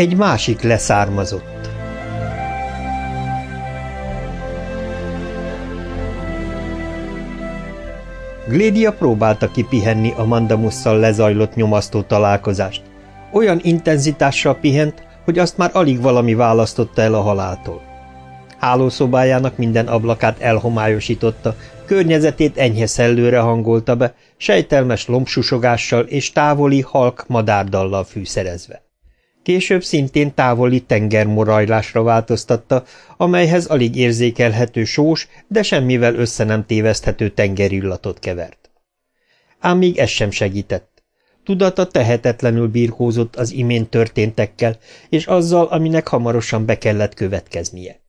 Egy másik leszármazott Glédia próbálta kipihenni a Mandamusszal lezajlott nyomasztó találkozást. Olyan intenzitással pihent, hogy azt már alig valami választotta el a haláltól. Hálószobájának minden ablakát elhomályosította, környezetét enyhe szellőre hangolta be, sejtelmes lombsusogással és távoli halk madárdallal fűszerezve. Később szintén távoli tengermorajlásra változtatta, amelyhez alig érzékelhető sós, de semmivel össze nem téveszthető tengerillatot kevert. Ám még ez sem segített. Tudata tehetetlenül birkózott az imént történtekkel, és azzal, aminek hamarosan be kellett következnie.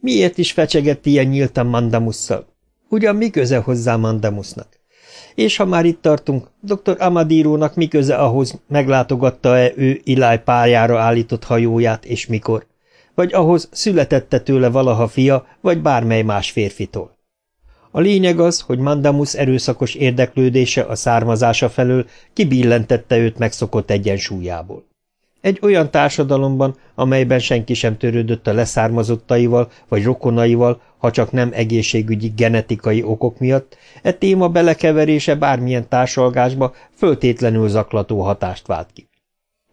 Miért is fecsegett ilyen nyíltan Mandamusszal? Ugyan mi köze hozzá Mandamusnak? És ha már itt tartunk, dr. Amadírónak mi köze ahhoz, meglátogatta-e ő Iláj pályára állított hajóját, és mikor? Vagy ahhoz születette tőle valaha fia, vagy bármely más férfitól? A lényeg az, hogy Mandamus erőszakos érdeklődése a származása felől kibillentette őt megszokott egyensúlyából. Egy olyan társadalomban, amelyben senki sem törődött a leszármazottaival vagy rokonaival, ha csak nem egészségügyi genetikai okok miatt, e téma belekeverése bármilyen társalgásba föltétlenül zaklató hatást vált ki.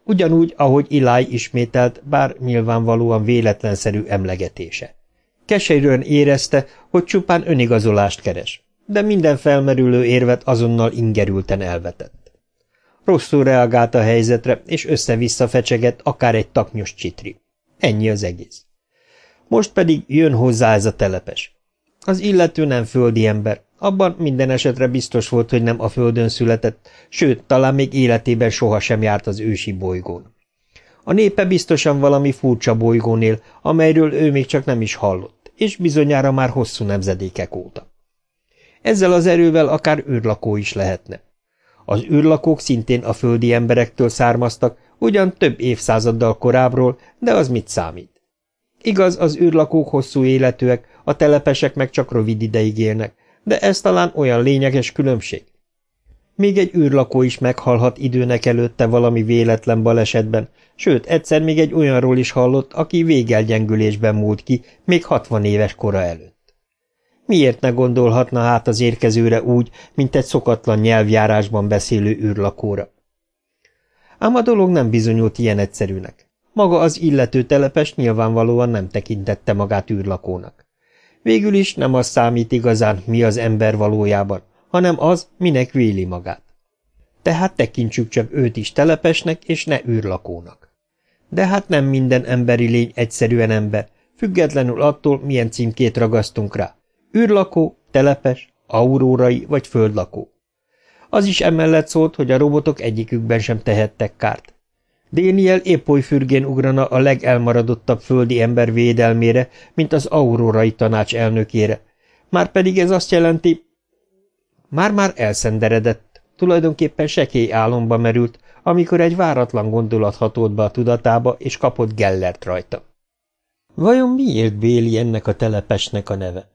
Ugyanúgy, ahogy Iláj ismételt, bár nyilvánvalóan véletlenszerű emlegetése. Keserűen érezte, hogy csupán önigazolást keres, de minden felmerülő érvet azonnal ingerülten elvetett. Rosszul reagált a helyzetre, és össze-vissza fecsegett akár egy taknyos csitri. Ennyi az egész. Most pedig jön hozzá ez a telepes. Az illető nem földi ember, abban minden esetre biztos volt, hogy nem a földön született, sőt, talán még életében sohasem járt az ősi bolygón. A népe biztosan valami furcsa bolygónél, amelyről ő még csak nem is hallott, és bizonyára már hosszú nemzedékek óta. Ezzel az erővel akár űrlakó is lehetne. Az űrlakók szintén a földi emberektől származtak, ugyan több évszázaddal korábbról, de az mit számít? Igaz, az űrlakók hosszú életűek, a telepesek meg csak rövid ideig élnek, de ez talán olyan lényeges különbség. Még egy űrlakó is meghalhat időnek előtte valami véletlen balesetben, sőt, egyszer még egy olyanról is hallott, aki végelgyengülésben múlt ki, még hatvan éves kora előtt. Miért ne gondolhatna hát az érkezőre úgy, mint egy szokatlan nyelvjárásban beszélő űrlakóra? Ám a dolog nem bizonyult ilyen egyszerűnek. Maga az illető telepes nyilvánvalóan nem tekintette magát űrlakónak. Végül is nem az számít igazán, mi az ember valójában, hanem az, minek véli magát. Tehát tekintsük csak őt is telepesnek, és ne űrlakónak. De hát nem minden emberi lény egyszerűen ember, függetlenül attól, milyen címkét ragasztunk rá űrlakó, telepes, aurórai vagy földlakó. Az is emellett szólt, hogy a robotok egyikükben sem tehettek kárt. Déniel épp oly fürgén ugrana a legelmaradottabb földi ember védelmére, mint az aurórai tanács elnökére. Márpedig ez azt jelenti... Már-már elszenderedett, tulajdonképpen sekély álomba merült, amikor egy váratlan gondolat hatolt be a tudatába, és kapott Gellert rajta. Vajon miért Béli ennek a telepesnek a neve?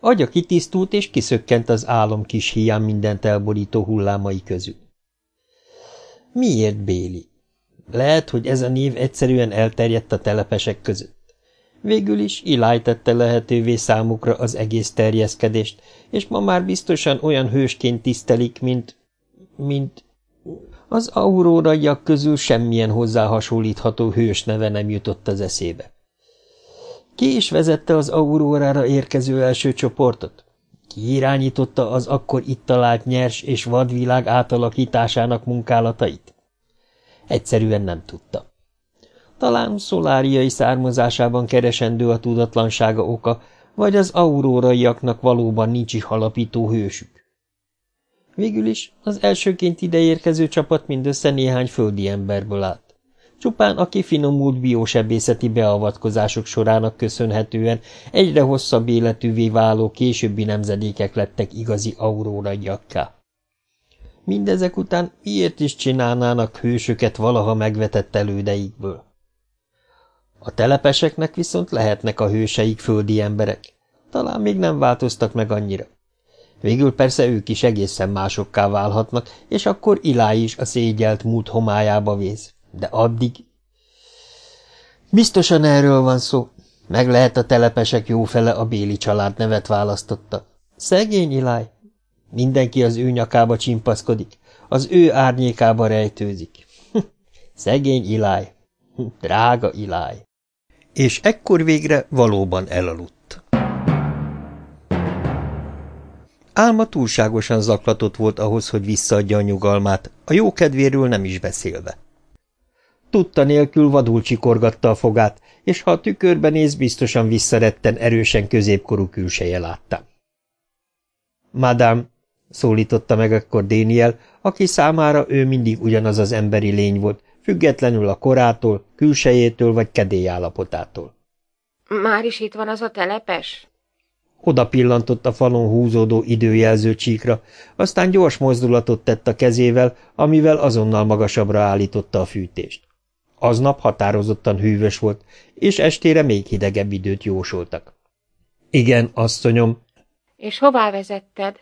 Agya kitisztult, és kiszökkent az álom kis hián mindent elborító hullámai közül. Miért Béli? Lehet, hogy ez a név egyszerűen elterjedt a telepesek között. Végül is Iláj tette lehetővé számukra az egész terjeszkedést, és ma már biztosan olyan hősként tisztelik, mint... mint... Az auróraiak közül semmilyen hozzá hasonlítható hős neve nem jutott az eszébe. Ki is vezette az aurórára érkező első csoportot? Ki irányította az akkor itt talált nyers és vadvilág átalakításának munkálatait? Egyszerűen nem tudta. Talán szoláriai származásában keresendő a tudatlansága oka, vagy az auróraiaknak valóban nincs halapító hősük. Végül is az elsőként ideérkező csapat mindössze néhány földi emberből állt. Csupán a kifinomult biósebészeti beavatkozások sorának köszönhetően egyre hosszabb életűvé váló későbbi nemzedékek lettek igazi auróraiakká. Mindezek után miért is csinálnának hősöket valaha megvetett elődeikből? A telepeseknek viszont lehetnek a hőseik földi emberek. Talán még nem változtak meg annyira. Végül persze ők is egészen másokká válhatnak, és akkor Ilá is a szégyelt múlt homályába vész. De addig Biztosan erről van szó. Meg lehet a telepesek jófele a Béli család nevet választotta. Szegény Iláj. Mindenki az ő nyakába csimpaszkodik, az ő árnyékába rejtőzik. Szegény Iláj. Drága Iláj. És ekkor végre valóban elaludt. Álma túlságosan zaklatott volt ahhoz, hogy visszaadja a nyugalmát, a jó kedvéről nem is beszélve. Tudta nélkül vadul csikorgatta a fogát, és ha a tükörben néz, biztosan visszaretten erősen középkorú külseje láttám. Madame, szólította meg akkor Déniel, aki számára ő mindig ugyanaz az emberi lény volt, függetlenül a korától, külsejétől vagy kedélyállapotától. Már is itt van az a telepes? Oda pillantott a falon húzódó időjelző csíkra, aztán gyors mozdulatot tett a kezével, amivel azonnal magasabbra állította a fűtést. Aznap határozottan hűvös volt, és estére még hidegebb időt jósoltak. Igen, asszonyom. És hová vezetted?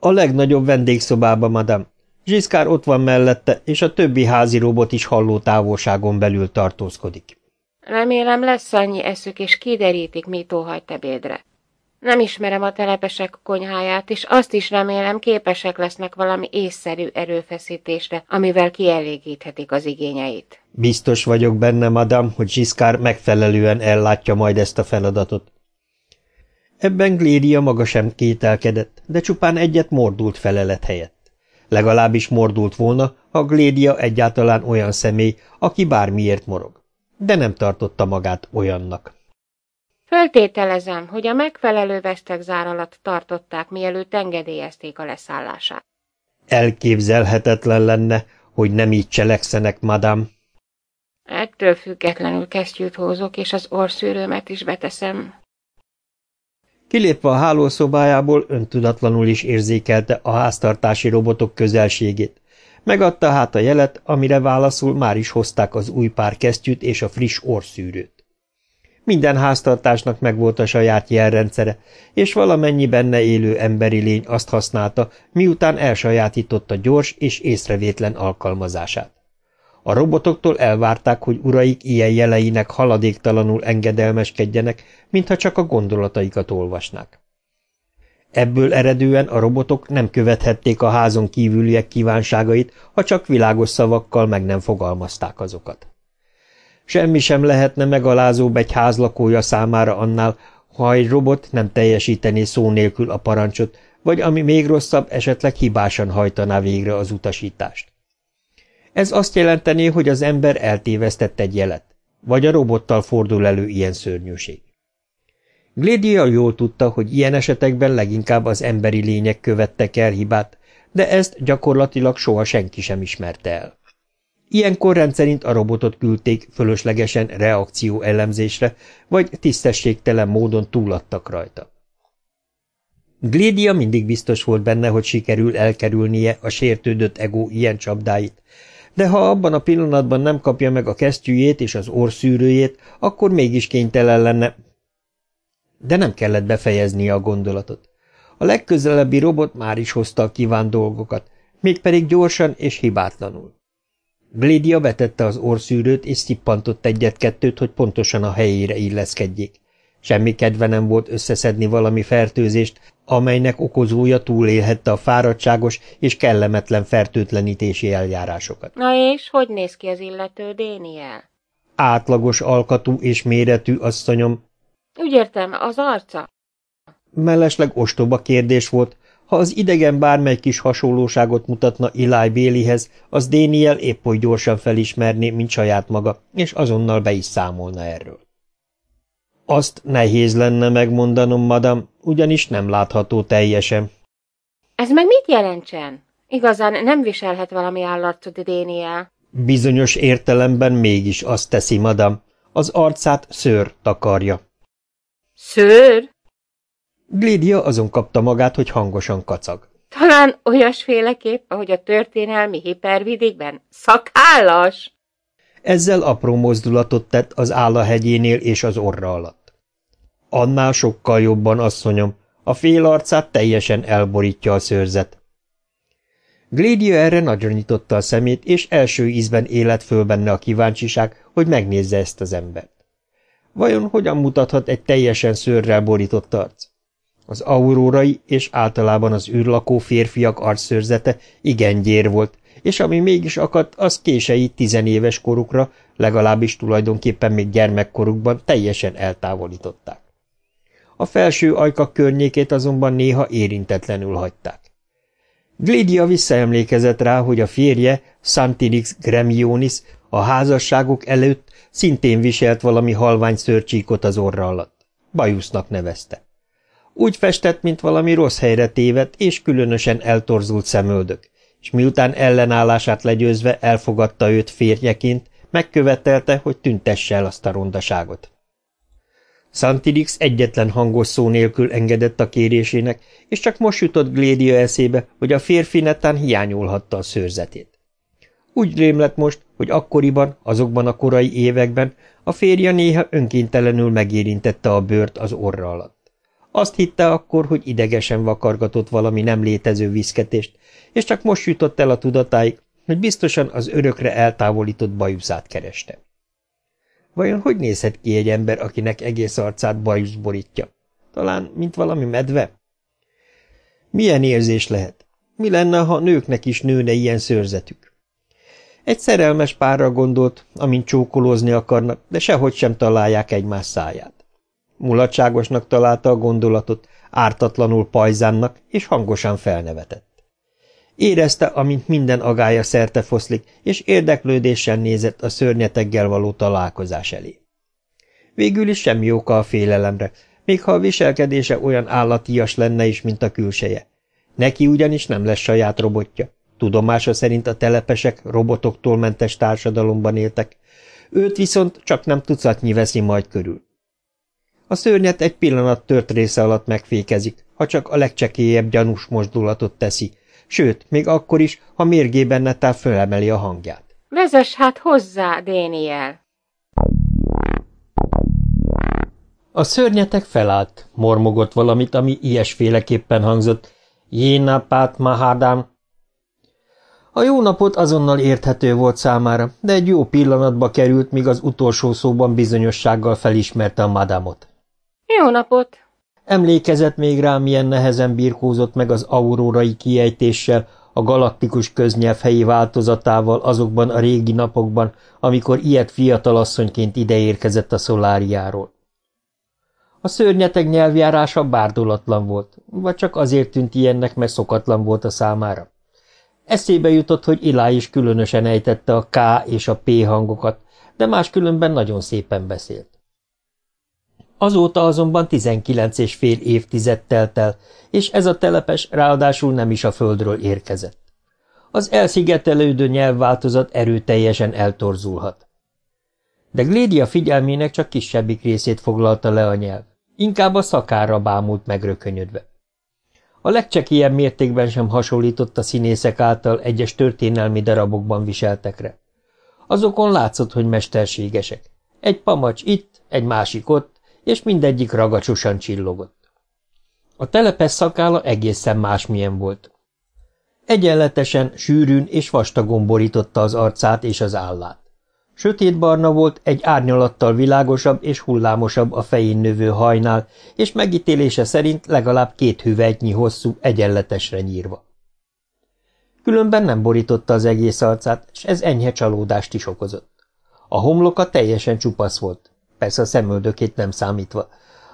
A legnagyobb vendégszobába, madam. Zsiszkár ott van mellette, és a többi házi robot is halló távolságon belül tartózkodik. Remélem lesz annyi eszük, és kiderítik, mit óhajt ebédre. Nem ismerem a telepesek konyháját, és azt is remélem képesek lesznek valami észszerű erőfeszítésre, amivel kielégíthetik az igényeit. Biztos vagyok benne, madam, hogy Zsiszkár megfelelően ellátja majd ezt a feladatot. Ebben Gléria maga sem kételkedett, de csupán egyet mordult felelet helyett. Legalábbis mordult volna, ha Glédia egyáltalán olyan személy, aki bármiért morog. De nem tartotta magát olyannak. Föltételezem, hogy a megfelelő vesztegzár alatt tartották, mielőtt engedélyezték a leszállását. Elképzelhetetlen lenne, hogy nem így cselekszenek, madám. Ettől függetlenül kesztyűt hozok, és az orszűrőmet is beteszem. Kilépve a hálószobájából öntudatlanul is érzékelte a háztartási robotok közelségét. Megadta hát a jelet, amire válaszul már is hozták az új pár kesztyűt és a friss orszűrőt. Minden háztartásnak megvolt a saját jelrendszere, és valamennyi benne élő emberi lény azt használta, miután elsajátította gyors és észrevétlen alkalmazását. A robotoktól elvárták, hogy uraik ilyen jeleinek haladéktalanul engedelmeskedjenek, mintha csak a gondolataikat olvasnák. Ebből eredően a robotok nem követhették a házon kívüliek kívánságait, ha csak világos szavakkal meg nem fogalmazták azokat. Semmi sem lehetne megalázóbb egy házlakója számára annál, ha egy robot nem teljesítené szó nélkül a parancsot, vagy ami még rosszabb, esetleg hibásan hajtaná végre az utasítást. Ez azt jelenteni, hogy az ember eltévesztett egy jelet, vagy a robottal fordul elő ilyen szörnyűség. Glédia jól tudta, hogy ilyen esetekben leginkább az emberi lények követtek el hibát, de ezt gyakorlatilag soha senki sem ismerte el. Ilyenkor rendszerint a robotot küldték fölöslegesen reakció elemzésre, vagy tisztességtelen módon túladtak rajta. Glédia mindig biztos volt benne, hogy sikerül elkerülnie a sértődött ego ilyen csapdáit, de ha abban a pillanatban nem kapja meg a kesztyűjét és az orszűrőjét, akkor mégis kénytelen lenne. De nem kellett befejeznie a gondolatot. A legközelebbi robot már is hozta a kívánt dolgokat, mégpedig gyorsan és hibátlanul. Glédia betette az orszűrőt, és szippantott egyet-kettőt, hogy pontosan a helyére illeszkedjék. Semmi kedve nem volt összeszedni valami fertőzést, amelynek okozója túlélhette a fáradtságos és kellemetlen fertőtlenítési eljárásokat. Na és hogy néz ki az illető Déniel? Átlagos alkatú és méretű asszonyom. Úgy értem, az arca? Mellesleg ostoba kérdés volt, ha az idegen bármely kis hasonlóságot mutatna Eli Bélihez, az Déniel épp hogy gyorsan felismerné, mint saját maga, és azonnal be is számolna erről. Azt nehéz lenne megmondanom, madam, ugyanis nem látható teljesen. Ez meg mit jelentsen? Igazán nem viselhet valami állarcot Déniel. Bizonyos értelemben mégis azt teszi, madam. Az arcát szőr takarja. Szőr? Glédia azon kapta magát, hogy hangosan kacag. Talán olyasféleképp, ahogy a történelmi hipervidékben? Szakállas? Ezzel apró mozdulatot tett az állahegyénél és az orra alatt. Annál sokkal jobban, asszonyom, a fél arcát teljesen elborítja a szőrzet. Glédia erre nagyra nyitotta a szemét, és első ízben élet föl benne a kíváncsiság, hogy megnézze ezt az embert. Vajon hogyan mutathat egy teljesen szőrrel borított arc? Az aurórai és általában az űrlakó férfiak arcszőrzete igen gyér volt, és ami mégis akadt, az kései tizenéves korukra, legalábbis tulajdonképpen még gyermekkorukban teljesen eltávolították. A felső ajkak környékét azonban néha érintetlenül hagyták. Glidia visszaemlékezett rá, hogy a férje, Santinix Gremionis, a házasságok előtt szintén viselt valami halvány szörcsíkot az orra alatt. Bajusznak nevezte. Úgy festett, mint valami rossz helyre tévedt és különösen eltorzult szemöldök, és miután ellenállását legyőzve elfogadta őt férjeként, megkövetelte, hogy tüntesse el azt a rondaságot. Santidix egyetlen hangos szó nélkül engedett a kérésének, és csak most jutott Glédia eszébe, hogy a férfi netán hiányolhatta a szőrzetét. Úgy rém lett most, hogy akkoriban, azokban a korai években a férje néha önkéntelenül megérintette a bőrt az orra alatt. Azt hitte akkor, hogy idegesen vakargatott valami nem létező viszketést, és csak most jutott el a tudatáig, hogy biztosan az örökre eltávolított bajuszát kereste. Vajon hogy nézhet ki egy ember, akinek egész arcát bajusz borítja? Talán, mint valami medve? Milyen érzés lehet? Mi lenne, ha nőknek is nőne ilyen szőrzetük? Egy szerelmes párra gondolt, amint csókolózni akarnak, de sehogy sem találják egymás száját. Mulatságosnak találta a gondolatot, ártatlanul pajzánnak, és hangosan felnevetett. Érezte, amint minden agája szerte foszlik, és érdeklődéssel nézett a szörnyeteggel való találkozás elé. Végül is semmi oka a félelemre, még ha a viselkedése olyan állatias lenne is, mint a külseje. Neki ugyanis nem lesz saját robotja. Tudomása szerint a telepesek robotoktól mentes társadalomban éltek, őt viszont csak nem tucatnyi veszi majd körül. A szörnyet egy pillanat tört része alatt megfékezik, ha csak a legcsekélyebb gyanús mozdulatot teszi, sőt, még akkor is, ha mérgében netán fölemeli a hangját. Vezess hát hozzá, Déniel! A szörnyetek felállt, mormogott valamit, ami ilyesféleképpen hangzott. Jénapát mahádám. A jó napot azonnal érthető volt számára, de egy jó pillanatba került, míg az utolsó szóban bizonyossággal felismerte a madámot. Jó napot! Emlékezett még rá, milyen nehezen birkózott meg az aurórai kiejtéssel, a galaktikus köznyelv helyi változatával azokban a régi napokban, amikor ilyet fiatalasszonyként ideérkezett a szoláriáról. A szörnyeteg nyelvjárása bárdulatlan volt, vagy csak azért tűnt ilyennek, mert szokatlan volt a számára. Eszébe jutott, hogy Ilá is különösen ejtette a K és a P hangokat, de máskülönben nagyon szépen beszélt. Azóta azonban tizenkilenc és fél évtized telt el, és ez a telepes ráadásul nem is a földről érkezett. Az elszigetelődő nyelvváltozat erőteljesen eltorzulhat. De Glédia figyelmének csak kisebbik részét foglalta le a nyelv, inkább a szakára bámult megrökönyödve. A legcsekélyebb mértékben sem hasonlított a színészek által egyes történelmi darabokban viseltekre. Azokon látszott, hogy mesterségesek. Egy pamacs itt, egy másik ott, és mindegyik ragacsosan csillogott. A telepes szakála egészen másmilyen volt. Egyenletesen, sűrűn és vastagon borította az arcát és az állát. Sötétbarna volt, egy árnyalattal világosabb és hullámosabb a fején növő hajnál, és megítélése szerint legalább két hüvelyknyi hosszú, egyenletesre nyírva. Különben nem borította az egész arcát, és ez enyhe csalódást is okozott. A homloka teljesen csupasz volt, persze a szemöldökét nem számítva,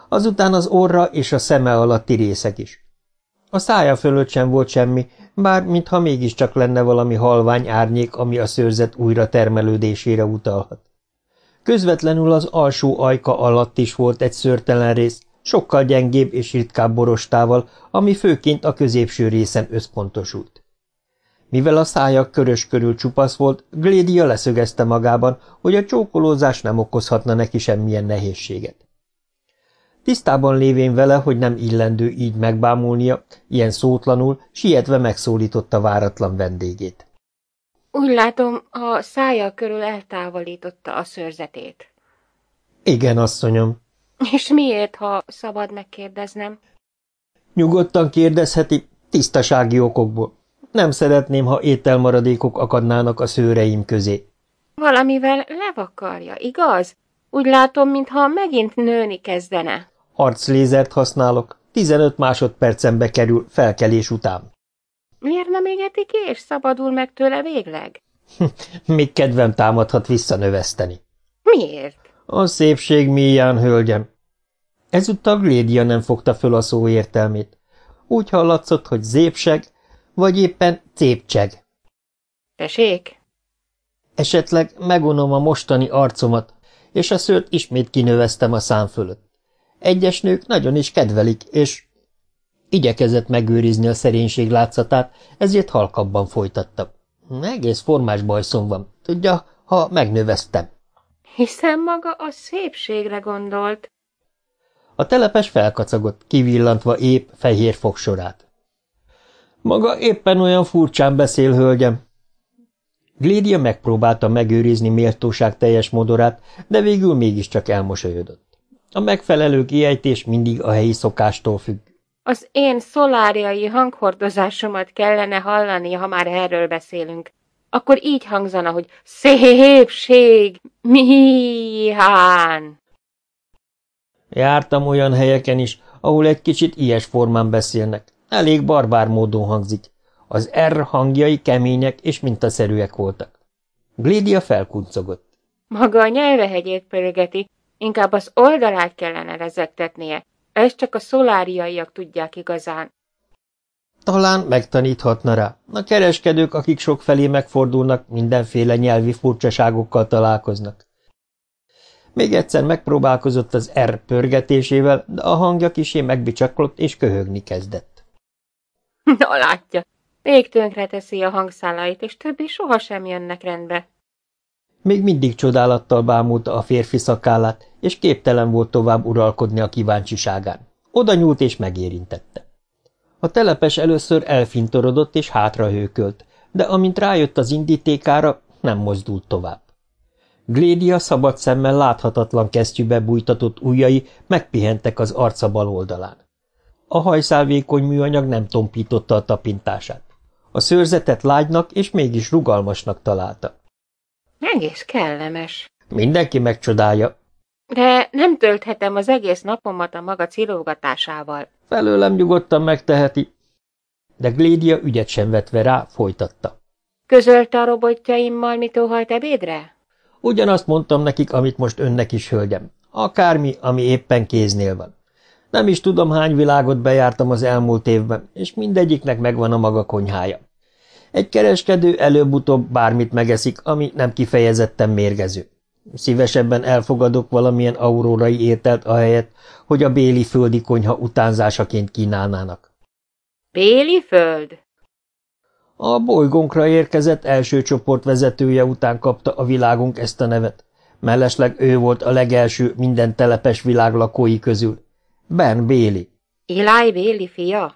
azután az orra és a szeme alatti részek is. A szája fölött sem volt semmi, bár mintha mégiscsak lenne valami halvány árnyék, ami a szőrzet újra termelődésére utalhat. Közvetlenül az alsó ajka alatt is volt egy szörtelen rész, sokkal gyengébb és ritkább borostával, ami főként a középső részen összpontosult. Mivel a szája körös körül csupasz volt, Glédia leszögezte magában, hogy a csókolózás nem okozhatna neki semmilyen nehézséget. Tisztában lévén vele, hogy nem illendő így megbámulnia, ilyen szótlanul, sietve megszólította váratlan vendégét. Úgy látom, a szája körül eltávolította a szőrzetét. Igen, asszonyom. És miért, ha szabad megkérdeznem? Nyugodtan kérdezheti, tisztasági okokból. Nem szeretném, ha ételmaradékok akadnának a szőreim közé. Valamivel levakarja, igaz? Úgy látom, mintha megint nőni kezdene. Arclézert használok. 15 másodpercembe kerül felkelés után. Miért nem égetik és szabadul meg tőle végleg? Még kedvem támadhat visszanöveszteni. Miért? A szépség mélyán, hölgyem. Ezúttal Glédia nem fogta föl a szó értelmét. Úgy hallatszott, hogy zépseg, vagy éppen cépcseg. Tessék? Esetleg megunom a mostani arcomat, és a szőrt ismét kinöveztem a szám fölött. Egyes nők nagyon is kedvelik, és igyekezett megőrizni a szerénység látszatát, ezért halkabban folytatta. Egész formás bajszom van, tudja, ha megnöveztem. Hiszen maga a szépségre gondolt. A telepes felkacagott, kivillantva épp fehér fogsorát. Maga éppen olyan furcsán beszél, hölgyem. Glédia megpróbálta megőrizni méltóság teljes modorát, de végül mégiscsak elmosolyodott. A megfelelő kiejtés mindig a helyi szokástól függ. Az én szoláriai hanghordozásomat kellene hallani, ha már erről beszélünk. Akkor így hangzana, hogy szépség, mihán. Jártam olyan helyeken is, ahol egy kicsit ilyes formán beszélnek. Elég barbár módon hangzik. Az R hangjai kemények és mintaszerűek voltak. Glédia felkuncogott. Maga a nyelvehegyét pörgeti, inkább az oldalát kellene rezektetnie. Ez csak a szoláriaiak tudják igazán. Talán megtaníthatna rá. A kereskedők, akik sokfelé megfordulnak, mindenféle nyelvi furcsaságokkal találkoznak. Még egyszer megpróbálkozott az R pörgetésével, de a hangja kisé megbicsaklott és köhögni kezdett. Na látja, még tönkre teszi a hangszálait, és többé sohasem jönnek rendbe. Még mindig csodálattal bámulta a férfi szakállát, és képtelen volt tovább uralkodni a kíváncsiságán. Oda nyúlt és megérintette. A telepes először elfintorodott és hátrahőkölt, de amint rájött az indítékára, nem mozdult tovább. Glédia szabad szemmel láthatatlan kesztyűbe bújtatott ujjai megpihentek az arca bal oldalán. A hajszálvékony műanyag nem tompította a tapintását. A szőrzetet lágynak és mégis rugalmasnak találta. Egész kellemes. Mindenki megcsodálja. De nem tölthetem az egész napomat a maga cilógatásával. Felőlem nyugodtan megteheti. De Glédia ügyet sem vetve rá, folytatta. Közölte a robotjaimmal, mit óhajt ebédre? Ugyanazt mondtam nekik, amit most önnek is, hölgyem. Akármi, ami éppen kéznél van. Nem is tudom, hány világot bejártam az elmúlt évben, és mindegyiknek megvan a maga konyhája. Egy kereskedő előbb-utóbb bármit megeszik, ami nem kifejezetten mérgező. Szívesebben elfogadok valamilyen aurórai ételt ahelyett, hogy a béli földi konyha utánzásaként kínálnának. Béli föld? A bolygónkra érkezett első csoport vezetője után kapta a világunk ezt a nevet. Mellesleg ő volt a legelső minden telepes világ lakói közül. Ben Béli. Eli Béli fia?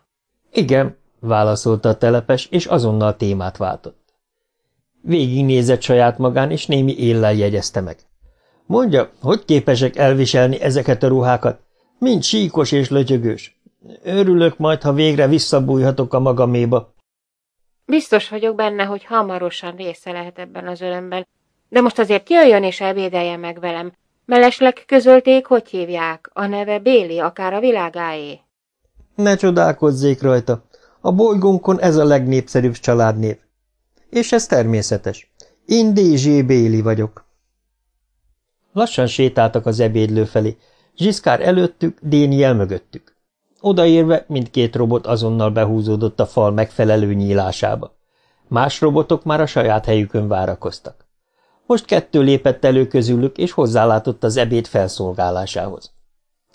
Igen, válaszolta a telepes, és azonnal témát váltott. Végignézett saját magán, és némi éllel jegyezte meg. Mondja, hogy képesek elviselni ezeket a ruhákat? Mind síkos és lötyögős. Örülök majd, ha végre visszabújhatok a magaméba. Biztos vagyok benne, hogy hamarosan része lehet ebben az örömben. De most azért jöjjön és ebédelje meg velem. Mellesleg közölték, hogy hívják. A neve Béli, akár a világáé. Ne csodálkozzék rajta. A bolygónkon ez a legnépszerűbb családnév. És ez természetes. Én D.G. Béli vagyok. Lassan sétáltak az ebédlő felé. Zsiszkár előttük, Déniel mögöttük. Odaérve mindkét robot azonnal behúzódott a fal megfelelő nyílásába. Más robotok már a saját helyükön várakoztak. Most kettő lépett elő közülük, és hozzálátott az ebéd felszolgálásához.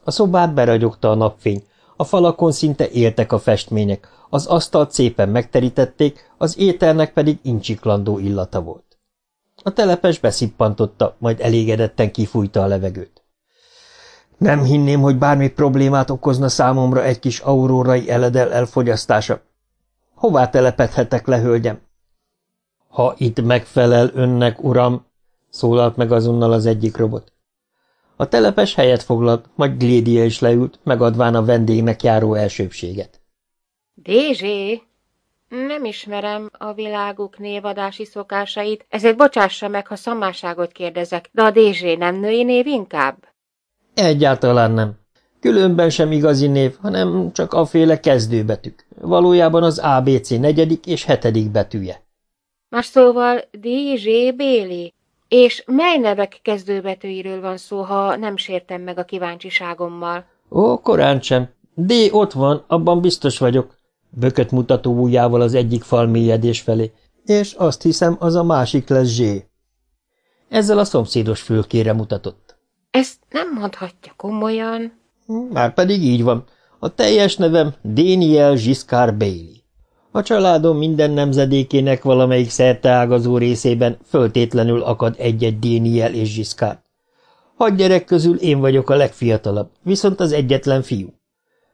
A szobát beragyogta a napfény, a falakon szinte éltek a festmények, az asztalt szépen megterítették, az ételnek pedig incsiklandó illata volt. A telepes beszippantotta, majd elégedetten kifújta a levegőt. Nem hinném, hogy bármi problémát okozna számomra egy kis aurórai eledel elfogyasztása. Hová telepedhetek le, hölgyem? Ha itt megfelel önnek, uram, szólalt meg azonnal az egyik robot. A telepes helyet foglalt, majd Glédia is leült, megadván a vendégnek járó elsőbséget. Dézsé, Nem ismerem a világuk névadási szokásait, ezért bocsássa meg, ha szamáságot kérdezek, de a Dézsé nem női név inkább? Egyáltalán nem. Különben sem igazi név, hanem csak a féle kezdőbetűk. Valójában az ABC negyedik és hetedik betűje. Más szóval D.J. Béli. És mely nevek kezdőbetűiről van szó, ha nem sértem meg a kíváncsiságommal? Ó, korán sem. D ott van, abban biztos vagyok. Bökött mutató ujjával az egyik fal mélyedés felé. És azt hiszem, az a másik lesz Zsé. Ezzel a szomszédos fülkére mutatott. Ezt nem mondhatja komolyan. Már pedig így van. A teljes nevem Daniel Giscard Bailey. A családom minden nemzedékének valamelyik szerteágazó részében föltétlenül akad egy-egy Daniel és Giscard. Hat gyerek közül én vagyok a legfiatalabb, viszont az egyetlen fiú.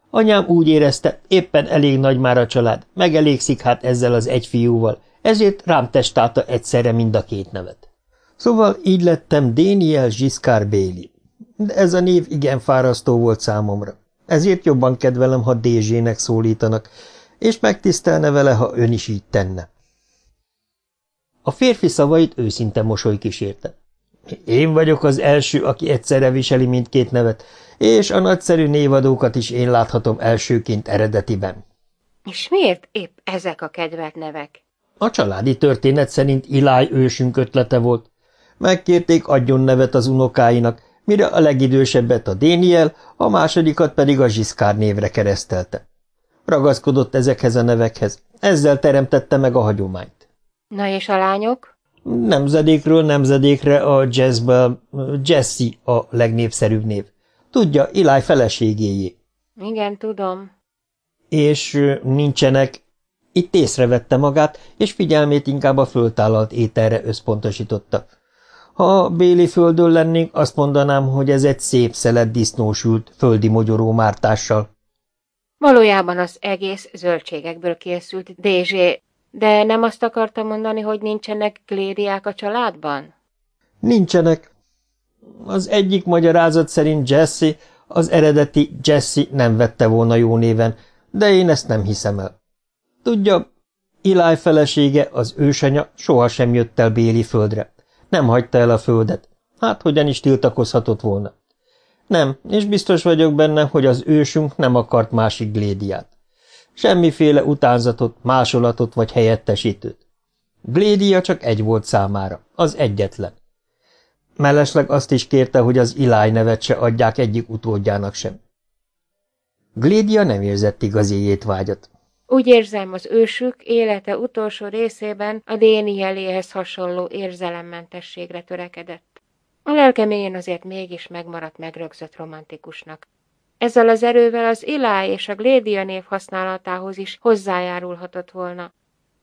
Anyám úgy érezte, éppen elég nagy már a család, megelégszik hát ezzel az egy fiúval, ezért rám testálta egyszerre mind a két nevet. Szóval így lettem Daniel Giscard Bailey. De ez a név igen fárasztó volt számomra. Ezért jobban kedvelem, ha Dézsének szólítanak, és megtisztelne vele, ha ön is így tenne. A férfi szavait őszinte mosoly kísérte. Én vagyok az első, aki egyszerre viseli mindkét nevet, és a nagyszerű névadókat is én láthatom elsőként eredetiben. És miért épp ezek a kedvelt nevek? A családi történet szerint Iláj ősünk ötlete volt. Megkérték adjon nevet az unokáinak, mire a legidősebbet a Déniel, a másodikat pedig a Zsiszkár névre keresztelte. Ragaszkodott ezekhez a nevekhez, ezzel teremtette meg a hagyományt. Na és a lányok? Nemzedékről nemzedékre a jazzből Jessie a legnépszerűbb név. Tudja, Iláj feleségéjé. Igen, tudom. És nincsenek... Itt észrevette magát, és figyelmét inkább a föltállalt ételre összpontosította. Ha Béli földön lennénk, azt mondanám, hogy ez egy szép szelet disznósült, földi mogyoró mártással. Valójában az egész zöldségekből készült, Dézsé, de nem azt akarta mondani, hogy nincsenek glédiák a családban? Nincsenek. Az egyik magyarázat szerint Jesse, az eredeti Jesse nem vette volna jó néven, de én ezt nem hiszem el. Tudja, Iláj felesége, az ősanya sohasem jött el Béli földre. Nem hagyta el a földet. Hát, hogyan is tiltakozhatott volna. Nem, és biztos vagyok benne, hogy az ősünk nem akart másik glédiát. Semmiféle utánzatot, másolatot vagy helyettesítőt. Glédia csak egy volt számára, az egyetlen. Mellesleg azt is kérte, hogy az Iláj nevet se adják egyik utódjának sem. Glédia nem érzett igazi vágyat. Úgy érzem, az ősük élete utolsó részében a déni jeléhez hasonló érzelemmentességre törekedett. A lelkeméjén azért mégis megmaradt megrögzött romantikusnak. Ezzel az erővel az Iláj és a Glédia név használatához is hozzájárulhatott volna.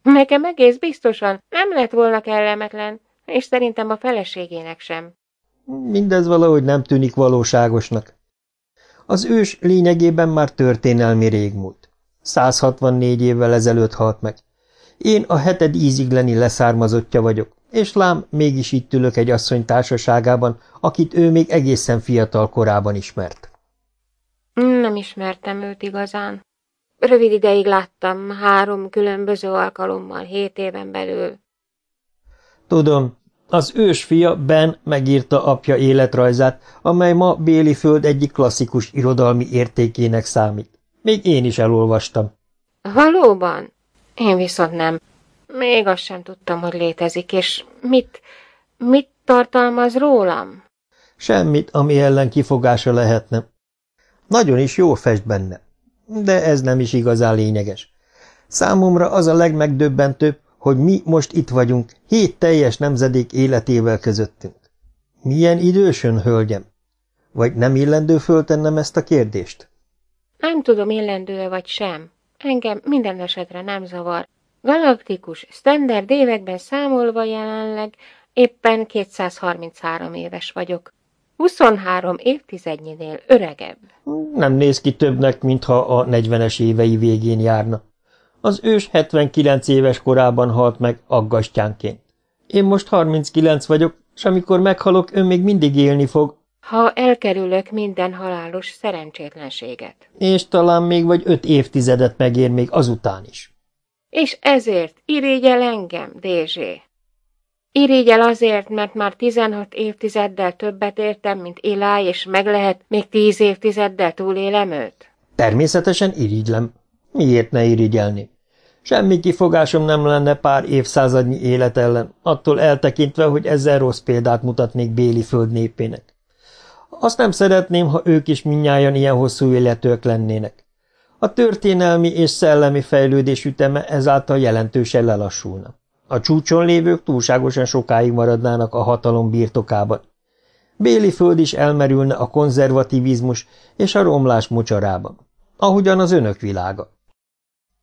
Nekem egész biztosan nem lett volna kellemetlen, és szerintem a feleségének sem. Mindez valahogy nem tűnik valóságosnak. Az ős lényegében már történelmi régmúlt. 164 évvel ezelőtt halt meg. Én a heted ízigleni leszármazottja vagyok, és lám, mégis itt ülök egy asszony társaságában, akit ő még egészen fiatal korában ismert. Nem ismertem őt igazán. Rövid ideig láttam, három különböző alkalommal, hét éven belül. Tudom, az ős fia Ben megírta apja életrajzát, amely ma Béli föld egyik klasszikus irodalmi értékének számít. Még én is elolvastam. Valóban? Én viszont nem. Még azt sem tudtam, hogy létezik, és mit, mit tartalmaz rólam? Semmit, ami ellen kifogása lehetne. Nagyon is jó fest benne, de ez nem is igazán lényeges. Számomra az a legmegdöbbentőbb, hogy mi most itt vagyunk, hét teljes nemzedék életével közöttünk. Milyen idősön, hölgyem? Vagy nem illendő föltennem ezt a kérdést? Nem tudom, illendő-e vagy sem. Engem minden esetre nem zavar. Galaktikus, standard években számolva jelenleg éppen 233 éves vagyok. 23 évtizednyinél öregebb. Nem néz ki többnek, mintha a 40-es évei végén járna. Az ős 79 éves korában halt meg aggastyánként. Én most 39 vagyok, és amikor meghalok, ön még mindig élni fog. Ha elkerülök minden halálos szerencsétlenséget. És talán még vagy öt évtizedet megér még azután is. És ezért irigyel engem, Dézsé. Irigyel azért, mert már 16 évtizeddel többet értem, mint Iláj, és meg lehet még tíz évtizeddel túlélem őt? Természetesen irigylem. Miért ne irigyelni? Semmi kifogásom nem lenne pár évszázadnyi élet ellen, attól eltekintve, hogy ezzel rossz példát mutatnék Béli föld népének. Azt nem szeretném, ha ők is minnyáján ilyen hosszú életők lennének. A történelmi és szellemi fejlődés üteme ezáltal jelentősen lelassulna. A csúcson lévők túlságosan sokáig maradnának a hatalom birtokában. Béli föld is elmerülne a konzervativizmus és a romlás mocsarában, ahogyan az önök világa.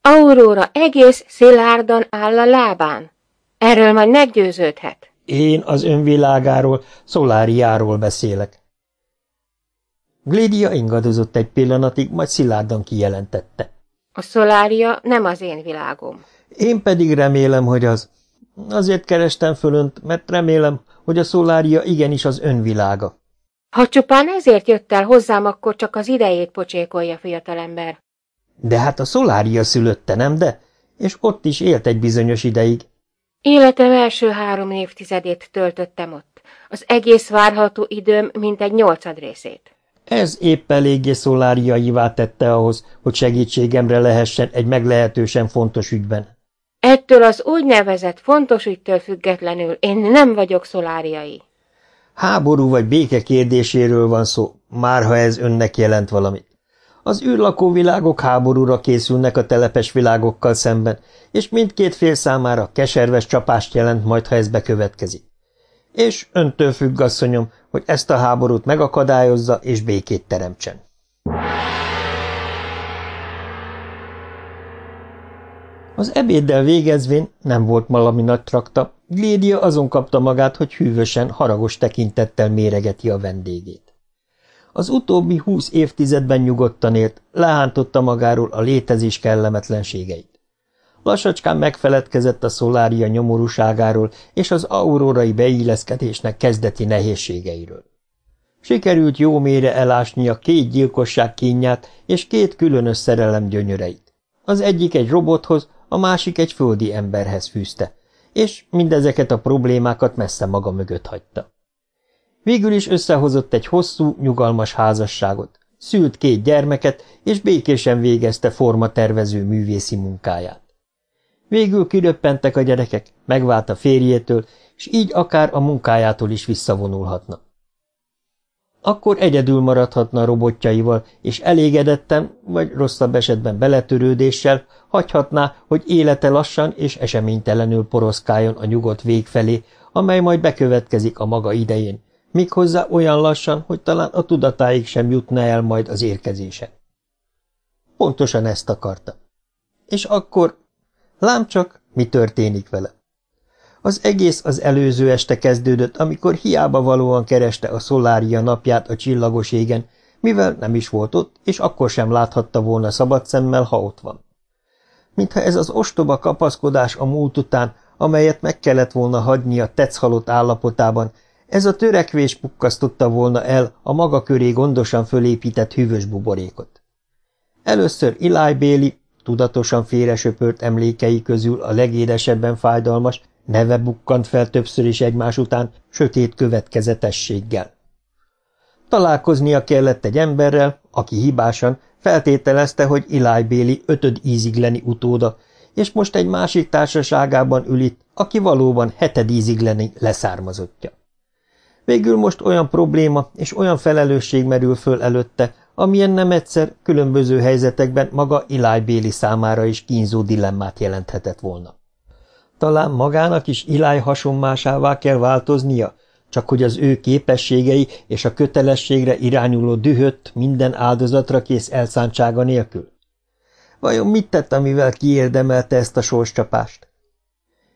Aurora egész szilárdan áll a lábán. Erről majd meggyőződhet. Én az önvilágáról, Szoláriáról beszélek. Glédia ingadozott egy pillanatig, majd szilárdan kijelentette. A szolária nem az én világom. Én pedig remélem, hogy az. Azért kerestem fölönt, mert remélem, hogy a szolária igenis az önvilága. Ha csupán ezért jött el hozzám, akkor csak az idejét pocsékolja, fiatalember. De hát a szolária szülötte, nem de? És ott is élt egy bizonyos ideig. Életem első három évtizedét töltöttem ott. Az egész várható időm mintegy nyolcad részét. Ez épp eléggé szoláriaivá tette ahhoz, hogy segítségemre lehessen egy meglehetősen fontos ügyben. Ettől az úgynevezett fontos ügytől függetlenül én nem vagyok szoláriai. Háború vagy béke kérdéséről van szó, már ha ez önnek jelent valamit. Az űrlakó világok háborúra készülnek a telepes világokkal szemben, és mindkét fél számára keserves csapást jelent majd, ha ez bekövetkezik. És öntől függ, asszonyom, hogy ezt a háborút megakadályozza és békét teremtsen. Az ebéddel végezvén nem volt valami nagy trakta, Glédia azon kapta magát, hogy hűvösen, haragos tekintettel méregeti a vendégét. Az utóbbi húsz évtizedben nyugodtan élt, lehántotta magáról a létezés kellemetlenségeit. Lassacskán megfeledkezett a szolária nyomorúságáról és az aurórai beilleszkedésnek kezdeti nehézségeiről. Sikerült jó mére elásnia két gyilkosság kínját és két különös szerelem gyönyöreit. Az egyik egy robothoz, a másik egy földi emberhez fűzte, és mindezeket a problémákat messze maga mögött hagyta. Végül is összehozott egy hosszú, nyugalmas házasságot, szült két gyermeket, és békésen végezte formatervező művészi munkáját. Végül kiröppentek a gyerekek, megvált a férjétől, és így akár a munkájától is visszavonulhatna. Akkor egyedül maradhatna a robotjaival, és elégedetten, vagy rosszabb esetben beletörődéssel hagyhatná, hogy élete lassan és eseménytelenül poroszkáljon a nyugodt vég felé, amely majd bekövetkezik a maga idején, méghozzá olyan lassan, hogy talán a tudatáig sem jutna el majd az érkezése. Pontosan ezt akarta. És akkor Lám csak, mi történik vele. Az egész az előző este kezdődött, amikor hiába valóan kereste a szolária napját a csillagos égen, mivel nem is volt ott, és akkor sem láthatta volna szabad szemmel, ha ott van. Mintha ez az ostoba kapaszkodás a múlt után, amelyet meg kellett volna hagyni a tetszhalott állapotában, ez a törekvés pukkasztotta volna el a maga köré gondosan fölépített hűvös buborékot. Először Eli Bailey, Tudatosan félresöpört emlékei közül a legédesebben fájdalmas, neve bukkant fel többször is egymás után, sötét következetességgel. Találkoznia kellett egy emberrel, aki hibásan feltételezte, hogy Eli Béli ötöd ízigleni utóda, és most egy másik társaságában ül itt, aki valóban heted ízigleni leszármazottja. Végül most olyan probléma és olyan felelősség merül föl előtte, amilyen nem egyszer különböző helyzetekben maga Eli Béli számára is kínzó dilemmát jelenthetett volna. Talán magának is Eli hasonmásává kell változnia, csak hogy az ő képességei és a kötelességre irányuló dühött minden áldozatra kész elszántsága nélkül? Vajon mit tett, amivel kiérdemelte ezt a sorscsapást?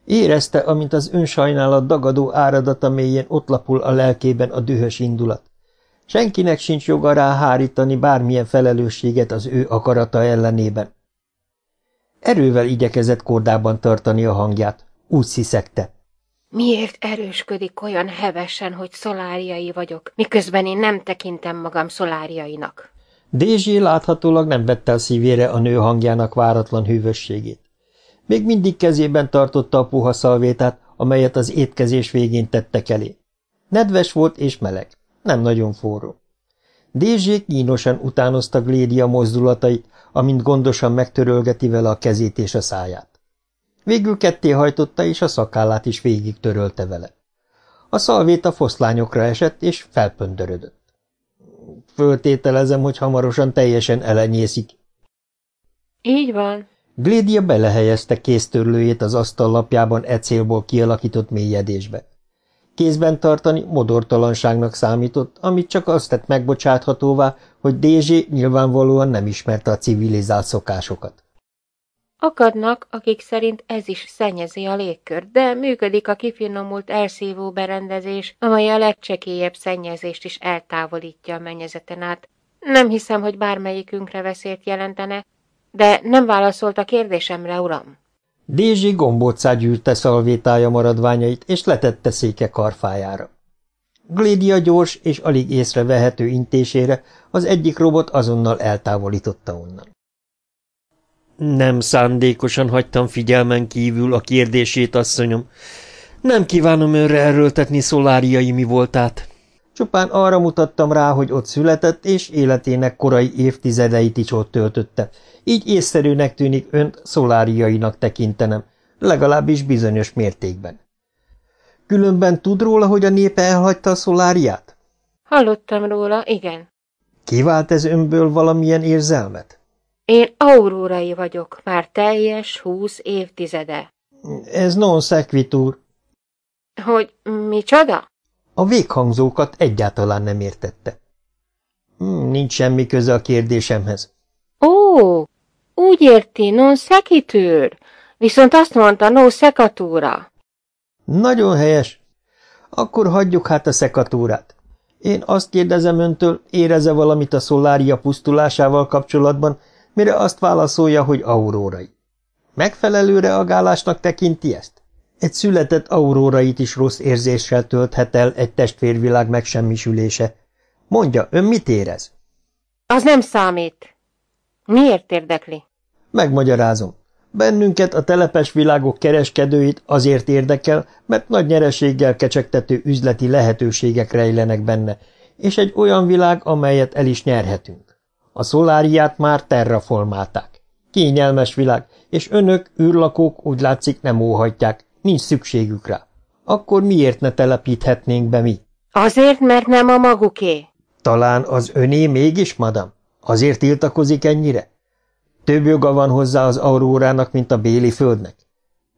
Érezte, amint az önsajnálat dagadó áradata mélyén ott lapul a lelkében a dühös indulat. Senkinek sincs joga rá hárítani bármilyen felelősséget az ő akarata ellenében. Erővel igyekezett kordában tartani a hangját, úgy sziszegte. Miért erősködik olyan hevesen, hogy szoláriai vagyok, miközben én nem tekintem magam szoláriainak? Dézsé láthatólag nem vette a szívére a nő hangjának váratlan hűvösségét. Még mindig kezében tartotta a puha szalvétát, amelyet az étkezés végén tettek elé. Nedves volt és meleg, nem nagyon forró. Dézsék kínosan utánozta Glédia mozdulatait, amint gondosan megtörölgeti vele a kezét és a száját. Végül ketté hajtotta, és a szakállát is végig törölte vele. A szalvét a foszlányokra esett, és felpöndörödött. Föltételezem, hogy hamarosan teljesen elenyészik. Így van. Glédia belehelyezte kéztörlőjét az asztallapjában e célból kialakított mélyedésbe. Kézben tartani modortalanságnak számított, amit csak azt tett megbocsáthatóvá, hogy Dézsé nyilvánvalóan nem ismerte a civilizált szokásokat. Akadnak, akik szerint ez is szennyezi a légkört, de működik a kifinomult elszívó berendezés, amely a legcsekélyebb szennyezést is eltávolítja a mennyezeten át. Nem hiszem, hogy bármelyikünkre veszélyt jelentene, de nem válaszolt a kérdésemre, uram. Dézsi gombócá gyűrte szalvétája maradványait, és letette széke karfájára. Glédia gyors és alig észrevehető intésére az egyik robot azonnal eltávolította onnan. Nem szándékosan hagytam figyelmen kívül a kérdését, asszonyom. Nem kívánom önre erőltetni szoláriai mi voltát. Csupán arra mutattam rá, hogy ott született, és életének korai évtizedeit is ott töltötte. Így észszerűnek tűnik önt szoláriainak tekintenem, legalábbis bizonyos mértékben. Különben tud róla, hogy a népe elhagyta a szoláriát? Hallottam róla, igen. Kivált ez önből valamilyen érzelmet? Én aurórai vagyok, már teljes húsz évtizede. Ez non sequitur. Hogy micsoda? A véghangzókat egyáltalán nem értette. Hmm, nincs semmi köze a kérdésemhez. Ó, úgy érti, non sequitur. Viszont azt mondta, no szekatúra. Nagyon helyes. Akkor hagyjuk hát a szekatúrát. Én azt kérdezem öntől, éreze valamit a szolária pusztulásával kapcsolatban, mire azt válaszolja, hogy aurórai. Megfelelő reagálásnak tekinti ezt? Egy született aurórait is rossz érzéssel tölthet el egy testvérvilág megsemmisülése. Mondja, ön mit érez? Az nem számít. Miért érdekli? Megmagyarázom. Bennünket, a telepes világok kereskedőit azért érdekel, mert nagy nyereséggel kecsegtető üzleti lehetőségek rejlenek benne, és egy olyan világ, amelyet el is nyerhetünk. A szoláriát már terraformálták. Kényelmes világ, és önök, űrlakók úgy látszik nem óhatják, nincs szükségük rá. Akkor miért ne telepíthetnénk be mi? Azért, mert nem a maguké. Talán az öné mégis, madam? Azért tiltakozik ennyire? Több joga van hozzá az aurórának, mint a béli földnek.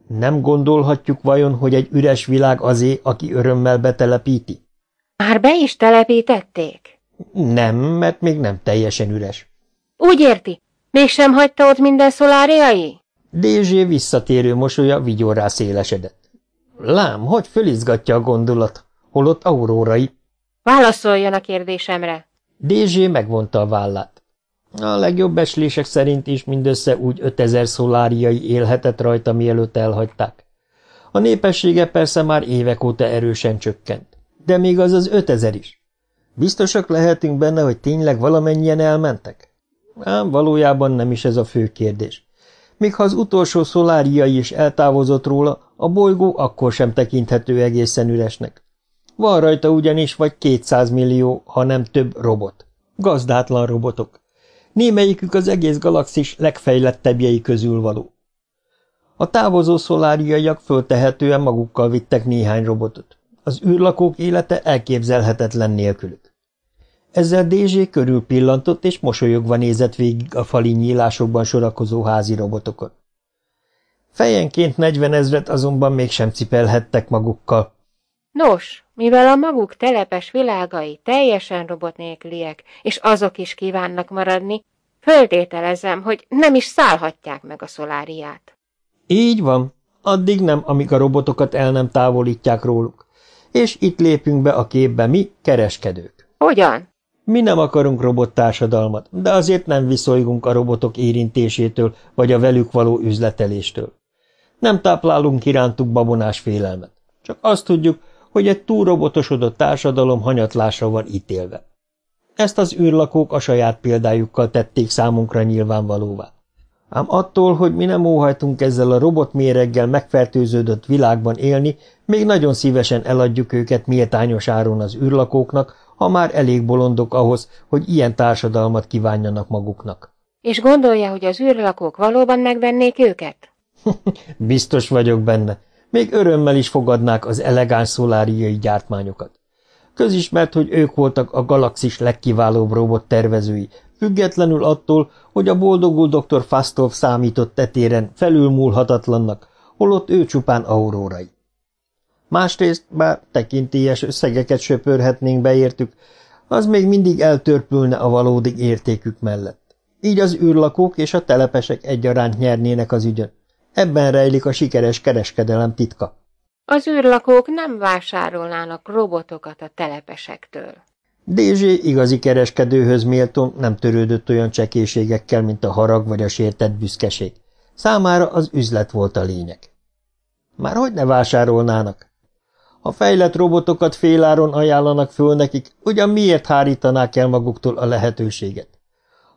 Nem gondolhatjuk vajon, hogy egy üres világ azé, aki örömmel betelepíti? Már be is telepítették? Nem, mert még nem teljesen üres. Úgy érti, mégsem hagyta ott minden szoláriai? Dézsé visszatérő mosolya vigyorrá szélesedett. Lám, hogy fölizgatja a gondolat, holott aurórai. Válaszoljon a kérdésemre. Dézsé megvonta a vállát. A legjobb beslések szerint is mindössze úgy ötezer szoláriai élhetett rajta, mielőtt elhagyták. A népessége persze már évek óta erősen csökkent, de még az az ötezer is. Biztosak lehetünk benne, hogy tényleg valamennyien elmentek? Ám valójában nem is ez a fő kérdés. Még ha az utolsó szoláriai is eltávozott róla, a bolygó akkor sem tekinthető egészen üresnek. Van rajta ugyanis vagy 200 millió, ha nem több robot. Gazdátlan robotok. Némelyikük az egész galaxis legfejlettebbjei közül való. A távozó szoláriaiak föltehetően magukkal vittek néhány robotot. Az űrlakók élete elképzelhetetlen nélkülük. Ezzel Dézsé körül pillantott, és mosolyogva nézett végig a fali nyílásokban sorakozó házi robotokon. Fejenként negyvenezret azonban mégsem cipelhettek magukkal. Nos, mivel a maguk telepes világai teljesen robot nélküliek, és azok is kívánnak maradni, föltételezem, hogy nem is szállhatják meg a szoláriát. Így van, addig nem, amíg a robotokat el nem távolítják róluk. És itt lépünk be a képbe mi, kereskedők. Hogyan? Mi nem akarunk robottársadalmat, de azért nem viszolygunk a robotok érintésétől vagy a velük való üzleteléstől. Nem táplálunk irántuk babonás félelmet. Csak azt tudjuk, hogy egy túl robotosodott társadalom hanyatlásra van ítélve. Ezt az űrlakók a saját példájukkal tették számunkra nyilvánvalóvá. Ám attól, hogy mi nem óhajtunk ezzel a robotméreggel megfertőződött világban élni, még nagyon szívesen eladjuk őket méltányos áron az űrlakóknak, ha már elég bolondok ahhoz, hogy ilyen társadalmat kívánjanak maguknak. És gondolja, hogy az űrlakók valóban megvennék őket? Biztos vagyok benne. Még örömmel is fogadnák az elegáns szoláriai gyártmányokat. Közismert, hogy ők voltak a galaxis legkiválóbb robot tervezői, függetlenül attól, hogy a boldogul dr. Fastov számított tetéren felülmúlhatatlannak, holott ő csupán aurórai. Másrészt, bár tekintélyes összegeket söpörhetnénk beértük, az még mindig eltörpülne a valódi értékük mellett. Így az űrlakók és a telepesek egyaránt nyernének az ügyön. Ebben rejlik a sikeres kereskedelem titka. Az űrlakók nem vásárolnának robotokat a telepesektől. DZ igazi kereskedőhöz méltó nem törődött olyan csekéségekkel, mint a harag vagy a sértett büszkeség. Számára az üzlet volt a lényeg. Már hogy ne vásárolnának? Ha fejlett robotokat féláron ajánlanak föl nekik, ugyan miért hárítanák el maguktól a lehetőséget?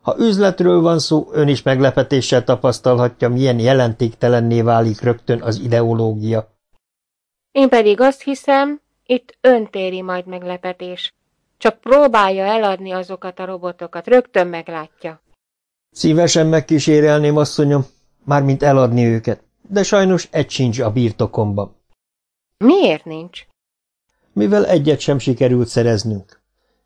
Ha üzletről van szó, ön is meglepetéssel tapasztalhatja, milyen jelentéktelenné válik rögtön az ideológia. Én pedig azt hiszem, itt öntéri majd meglepetés. Csak próbálja eladni azokat a robotokat, rögtön meglátja. Szívesen megkísérelném, asszonyom, mármint eladni őket, de sajnos egy sincs a birtokomban. Miért nincs? Mivel egyet sem sikerült szereznünk.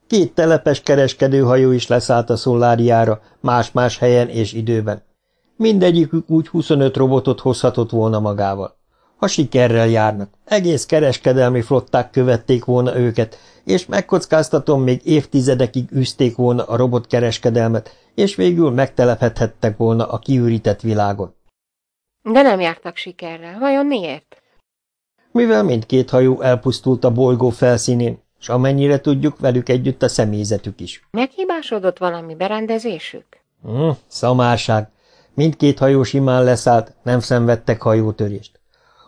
Két telepes kereskedőhajó is leszállt a szoláriára, más-más helyen és időben. Mindegyikük úgy 25 robotot hozhatott volna magával. Ha sikerrel járnak, egész kereskedelmi flották követték volna őket, és megkockáztatom, még évtizedekig üzték volna a robotkereskedelmet, és végül megtelepedhettek volna a kiürített világon. De nem jártak sikerrel. Vajon miért? Mivel mindkét hajó elpusztult a bolygó felszínén, és amennyire tudjuk, velük együtt a személyzetük is. Meghibásodott valami berendezésük? Hm, szamárság. Mindkét hajó simán leszállt, nem szenvedtek hajótörést.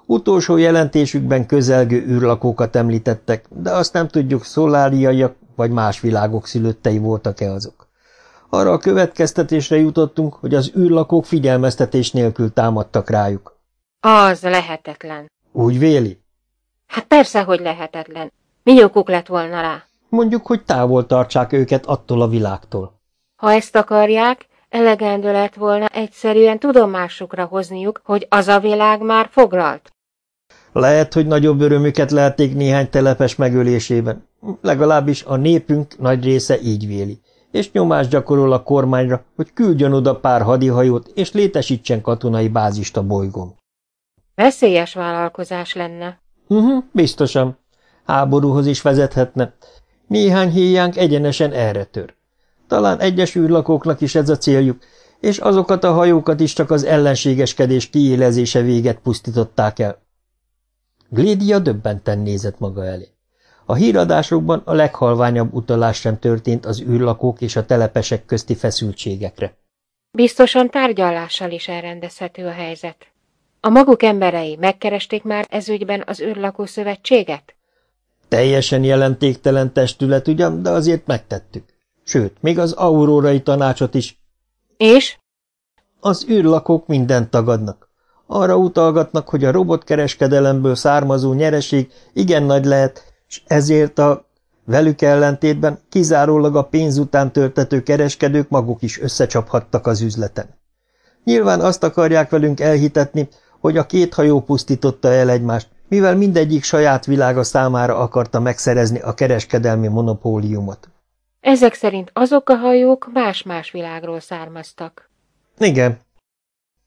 Utolsó jelentésükben közelgő űrlakókat említettek, de azt nem tudjuk, szoláriaiak vagy más világok szülöttei voltak-e azok. Arra a következtetésre jutottunk, hogy az űrlakók figyelmeztetés nélkül támadtak rájuk. Az lehetetlen. Úgy véli? Hát persze, hogy lehetetlen. Mi okuk lett volna rá? Mondjuk, hogy távol tartsák őket attól a világtól. Ha ezt akarják, elegendő lett volna egyszerűen tudomásukra hozniuk, hogy az a világ már foglalt. Lehet, hogy nagyobb örömüket lehették néhány telepes megölésében. Legalábbis a népünk nagy része így véli, és nyomást gyakorol a kormányra, hogy küldjön oda pár hadihajót, és létesítsen katonai bázist a bolygón. Veszélyes vállalkozás lenne. Uh -huh, biztosan. Háborúhoz is vezethetne. Néhány héjánk egyenesen erre tör. Talán egyes űrlakóknak is ez a céljuk, és azokat a hajókat is csak az ellenségeskedés kiélezése véget pusztították el. Glédia döbbenten nézett maga elé. A híradásokban a leghalványabb utalás sem történt az űrlakók és a telepesek közti feszültségekre. Biztosan tárgyalással is elrendezhető a helyzet. A maguk emberei megkeresték már ezügyben az űrlakó szövetséget? Teljesen jelentéktelen testület ugyan, de azért megtettük. Sőt, még az aurórai tanácsot is. És? Az űrlakók mindent tagadnak. Arra utalgatnak, hogy a robotkereskedelemből származó nyereség igen nagy lehet, és ezért a velük ellentétben kizárólag a pénz után törtető kereskedők maguk is összecsaphattak az üzleten. Nyilván azt akarják velünk elhitetni, hogy a két hajó pusztította el egymást, mivel mindegyik saját világa számára akarta megszerezni a kereskedelmi monopóliumot. Ezek szerint azok a hajók más-más világról származtak. Igen,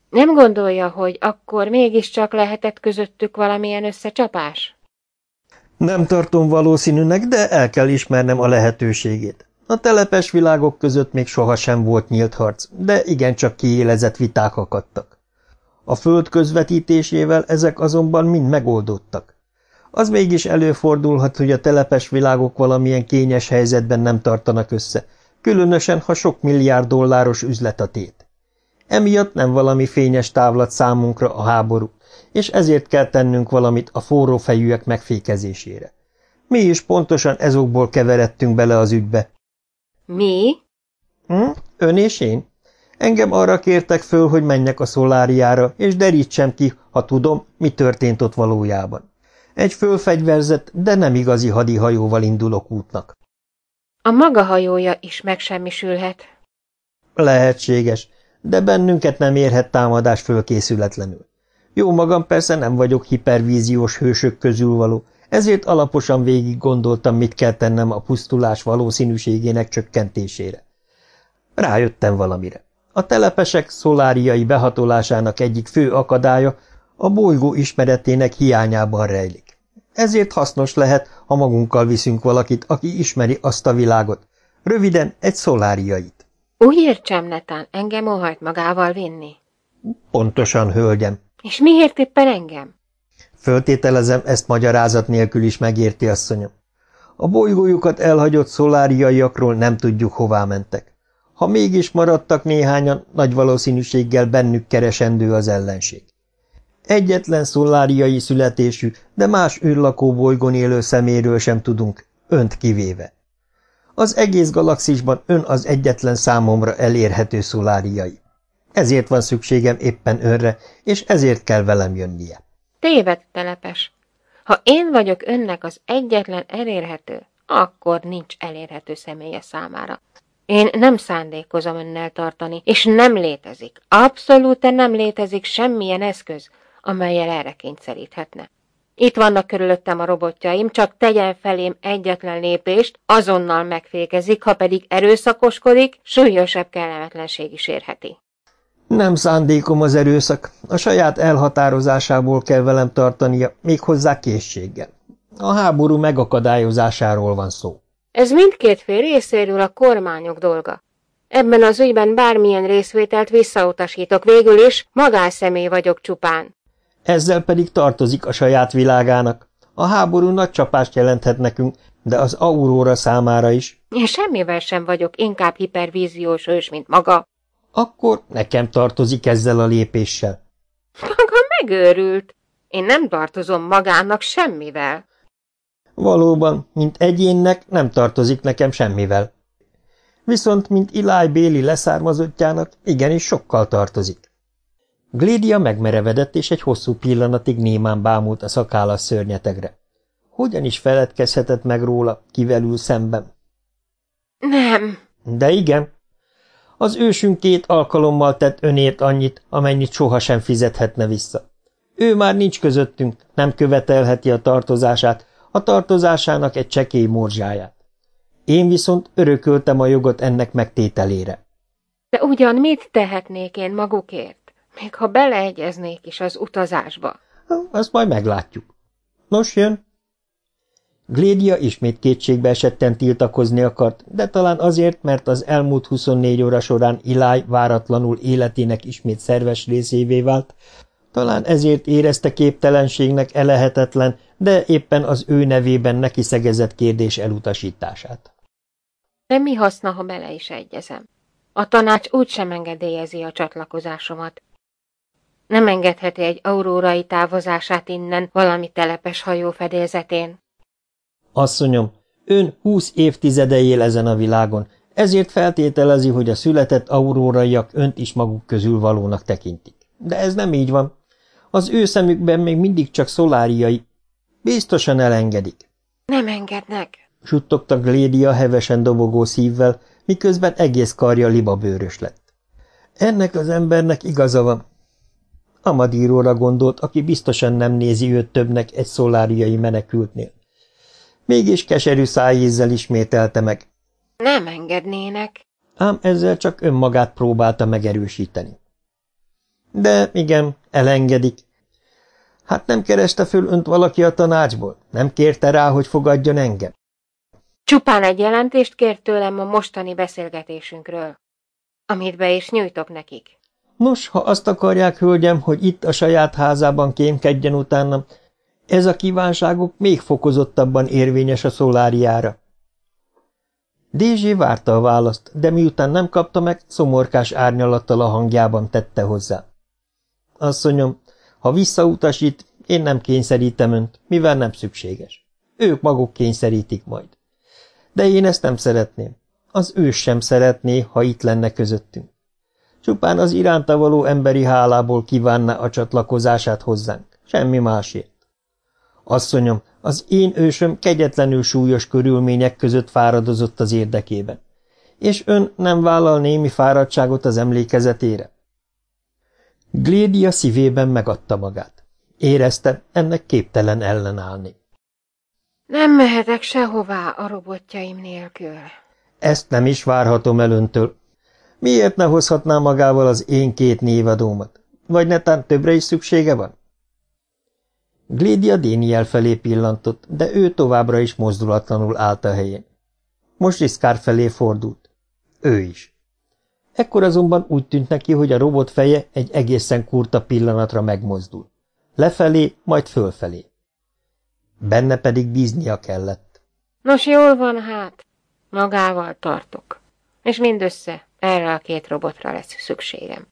nem gondolja, hogy akkor mégiscsak lehetett közöttük valamilyen összecsapás? Nem tartom valószínűnek, de el kell ismernem a lehetőségét. A telepes világok között még sohasem volt nyílt harc, de igencsak kiélezett viták akadtak. A föld közvetítésével ezek azonban mind megoldódtak. Az mégis előfordulhat, hogy a telepes világok valamilyen kényes helyzetben nem tartanak össze, különösen, ha sok milliárd dolláros üzlet a tét. Emiatt nem valami fényes távlat számunkra a háború, és ezért kell tennünk valamit a forró fejűek megfékezésére. Mi is pontosan ezokból keveredtünk bele az ügybe. Mi? Hm? Ön és én? Engem arra kértek föl, hogy menjek a szoláriára, és derítsem ki, ha tudom, mi történt ott valójában. Egy fölfegyverzett, de nem igazi hadihajóval indulok útnak. A maga hajója is megsemmisülhet. Lehetséges, de bennünket nem érhet támadás fölkészületlenül. Jó magam persze nem vagyok hipervíziós hősök közül való, ezért alaposan végig gondoltam, mit kell tennem a pusztulás valószínűségének csökkentésére. Rájöttem valamire. A telepesek szoláriai behatolásának egyik fő akadálya a bolygó ismeretének hiányában rejlik. Ezért hasznos lehet, ha magunkkal viszünk valakit, aki ismeri azt a világot. Röviden egy szoláriait. Úgy értsem, Netán, engem óhajt magával vinni. Pontosan, hölgyem. És miért éppen engem? Föltételezem, ezt magyarázat nélkül is megérti, asszonyom. A bolygójukat elhagyott szoláriaiakról nem tudjuk, hová mentek. Ha mégis maradtak néhányan, nagy valószínűséggel bennük keresendő az ellenség. Egyetlen szoláriai születésű, de más űrlakó bolygón élő szeméről sem tudunk, önt kivéve. Az egész galaxisban ön az egyetlen számomra elérhető szoláriai. Ezért van szükségem éppen önre, és ezért kell velem jönnie. Téved, telepes. Ha én vagyok önnek az egyetlen elérhető, akkor nincs elérhető személye számára. Én nem szándékozom önnel tartani, és nem létezik, abszolút nem létezik semmilyen eszköz, amelyel erre kényszeríthetne. Itt vannak körülöttem a robotjaim, csak tegyen felém egyetlen lépést, azonnal megfékezik, ha pedig erőszakoskodik, súlyosabb kellemetlenség is érheti. Nem szándékom az erőszak, a saját elhatározásából kell velem tartania, méghozzá készséggel. A háború megakadályozásáról van szó. Ez mindkét fél részéről a kormányok dolga. Ebben az ügyben bármilyen részvételt visszautasítok, végül is magánszemély vagyok csupán. Ezzel pedig tartozik a saját világának. A háború nagy csapást jelenthet nekünk, de az Aurora számára is. Én semmivel sem vagyok inkább hipervíziós ős, mint maga. Akkor nekem tartozik ezzel a lépéssel. Maga megőrült. Én nem tartozom magának semmivel. Valóban, mint egyénnek nem tartozik nekem semmivel. Viszont, mint Eli Béli leszármazottjának, igenis sokkal tartozik. Glédia megmerevedett, és egy hosszú pillanatig némán bámult a szakállas szörnyetegre. Hogyan is feledkezhetett meg róla, kivel ül szemben? Nem. De igen. Az ősünk két alkalommal tett önért annyit, amennyit sohasem fizethetne vissza. Ő már nincs közöttünk, nem követelheti a tartozását, a tartozásának egy csekély morzsáját. Én viszont örököltem a jogot ennek megtételére. De ugyan mit tehetnék én magukért, még ha beleegyeznék is az utazásba? Azt majd meglátjuk. Nos, jön. Glédia ismét kétségbe esetten tiltakozni akart, de talán azért, mert az elmúlt 24 óra során Iláj váratlanul életének ismét szerves részévé vált, talán ezért érezte képtelenségnek elehetetlen, de éppen az ő nevében neki szegezett kérdés elutasítását. De mi haszna, ha bele is egyezem? A tanács úgysem engedélyezi a csatlakozásomat. Nem engedheti egy aurórai távozását innen valami telepes hajó fedélzetén. Asszonyom, ön húsz évtizede él ezen a világon, ezért feltételezi, hogy a született auróraiak önt is maguk közül valónak tekintik. De ez nem így van. Az ő szemükben még mindig csak szoláriai. Biztosan elengedik. Nem engednek, suttogta Glédia hevesen dobogó szívvel, miközben egész karja libabőrös lett. Ennek az embernek igaza van. Amadíróra gondolt, aki biztosan nem nézi őt többnek egy szoláriai menekültnél. Mégis keserű szájízzel ismételte meg. Nem engednének. Ám ezzel csak önmagát próbálta megerősíteni. De igen, elengedik. Hát nem kereste föl önt valaki a tanácsból? Nem kérte rá, hogy fogadjon engem? Csupán egy jelentést kért tőlem a mostani beszélgetésünkről, amit be is nyújtok nekik. Nos, ha azt akarják, hölgyem, hogy itt a saját házában kémkedjen utána, ez a kívánságuk még fokozottabban érvényes a szoláriára. Dézsé várta a választ, de miután nem kapta meg, szomorkás árnyalattal a hangjában tette hozzá. Asszonyom, ha visszautasít, én nem kényszerítem önt, mivel nem szükséges. Ők maguk kényszerítik majd. De én ezt nem szeretném. Az ős sem szeretné, ha itt lenne közöttünk. Csupán az iránta való emberi hálából kívánna a csatlakozását hozzánk, semmi másért. Asszonyom, az én ősöm kegyetlenül súlyos körülmények között fáradozott az érdekében. És ön nem vállal némi fáradtságot az emlékezetére? Glédia szívében megadta magát. Érezte, ennek képtelen ellenállni. Nem mehetek sehová a robotjaim nélkül. Ezt nem is várhatom el öntől. Miért ne hozhatná magával az én két névadómat? Vagy netán többre is szüksége van? Glédia Déniel felé pillantott, de ő továbbra is mozdulatlanul állt a helyén. Most Riszkár felé fordult. Ő is. Ekkor azonban úgy tűnt neki, hogy a robot feje egy egészen kurta pillanatra megmozdul. Lefelé, majd fölfelé. Benne pedig bíznia kellett. Nos, jól van hát. Magával tartok. És mindössze erre a két robotra lesz szükségem.